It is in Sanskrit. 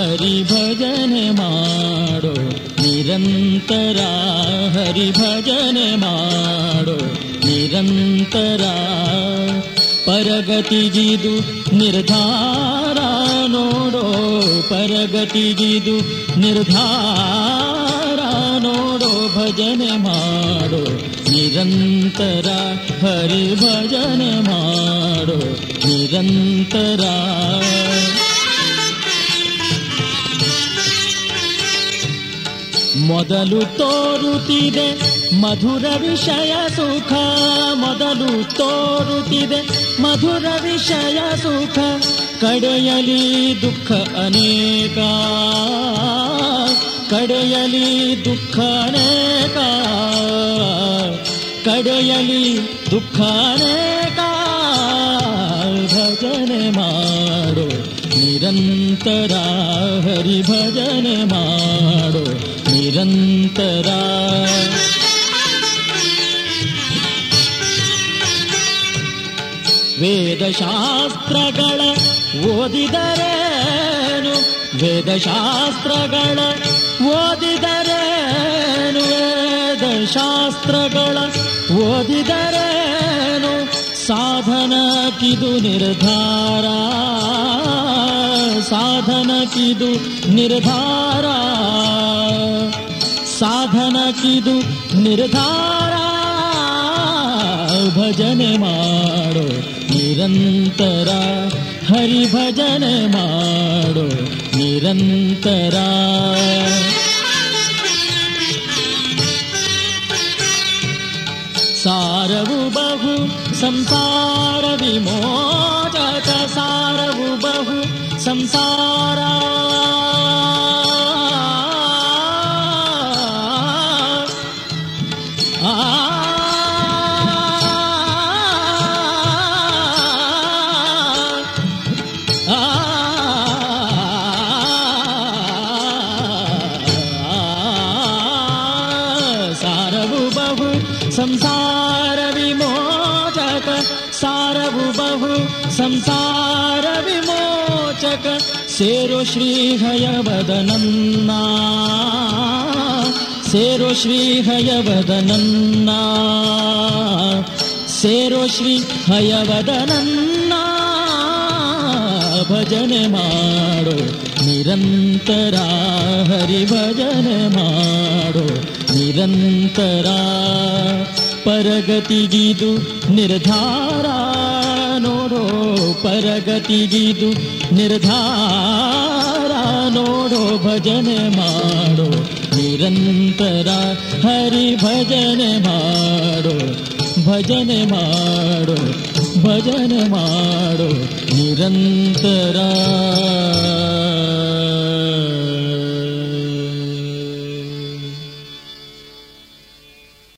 हरि भजने माडो निरन्तरा हरि भजने माडो निरन्तरा परगतिजीदु निर्धारा नोडो परगतिजीदु निर्धारा नोडो भजने माो निरन्तरा हरि भजने माडो निरन्तरा ಮೊದಲು ತೋರುತ್ತಿದೆ ಮಧುರ ವಿಷಯ ಸುಖ, ಮೊದಲು ತೋರುತ್ತಿದೆ ಮಧುರ ವಿಷಯ ಸುಖ, ಕಡೆಯಲಿ ದುಃಖ ಅನೇಕ, ಕಡೆಯಲಿ ದುಃಖ ಅನೇಕ, ಕಡೆಯಲಿ ದುಃಖ ಅನೇಕ, ಭಜನೆ ಮಾಡೋ ನಿರಂತರ ಹರಿ ಭಜನೆ ನಿರಂತರ. ವೇದಶಾಸ್ತ್ರಗಳ ಓದಿದರೇನು? ವೇದಶಾಸ್ತ್ರಗಳ ಓದಿದರೇನು? ವೇದಶಾಸ್ತ್ರಗಳ ಓದಿದರೇನು? ಸಾಧನಕ್ಕಿದು ನಿರ್ಧಾರ. ಸಾಧನಕ್ಕಿದು ನಿರ್ಧಾರ. ಸಾಧನಕ್ಕಿದು ನಿರ್ಧಾರ ಭಜನೆ ಮಾಡೋ ನಿರಂತರ ಹರಿ ಭಜನೆ ಮಾಡೋ ನಿರಂತರ ಸಾರವು ಬಹು ಸಂಸಾರ ವಿಮೋಚಕ ಸಾರವು ಬಹು ಸಂಸಾರ सारगुबु संसारविमोचक सारव संसारविमोचक शेरुश्री हयवदनन्ना ಹಯವದನನ್ನ ಸೇರೋ ಶ್ರೀ ಹಯವದನನ್ನ ಸೇರೋ ಶ್ರೀ ಹಯವದನನ್ನ ಭಜನೆ ಮಾಡೋ ನಿರಂತರ ಹರಿ ಭಜನೆ ಮಾಡೋ ನಿರಂತರ ಪರಗತಿಗಿದು ನಿರ್ಧಾರ ನೋಡೋ ಪರಗತಿಗಿದು ನಿರ್ಧಾರ ನೋಡೋ ಭಜನೆ ಮಾಡೋ ನಿರಂತರ हरि भजन माडो भजन मा भजन माडो निरन्तरा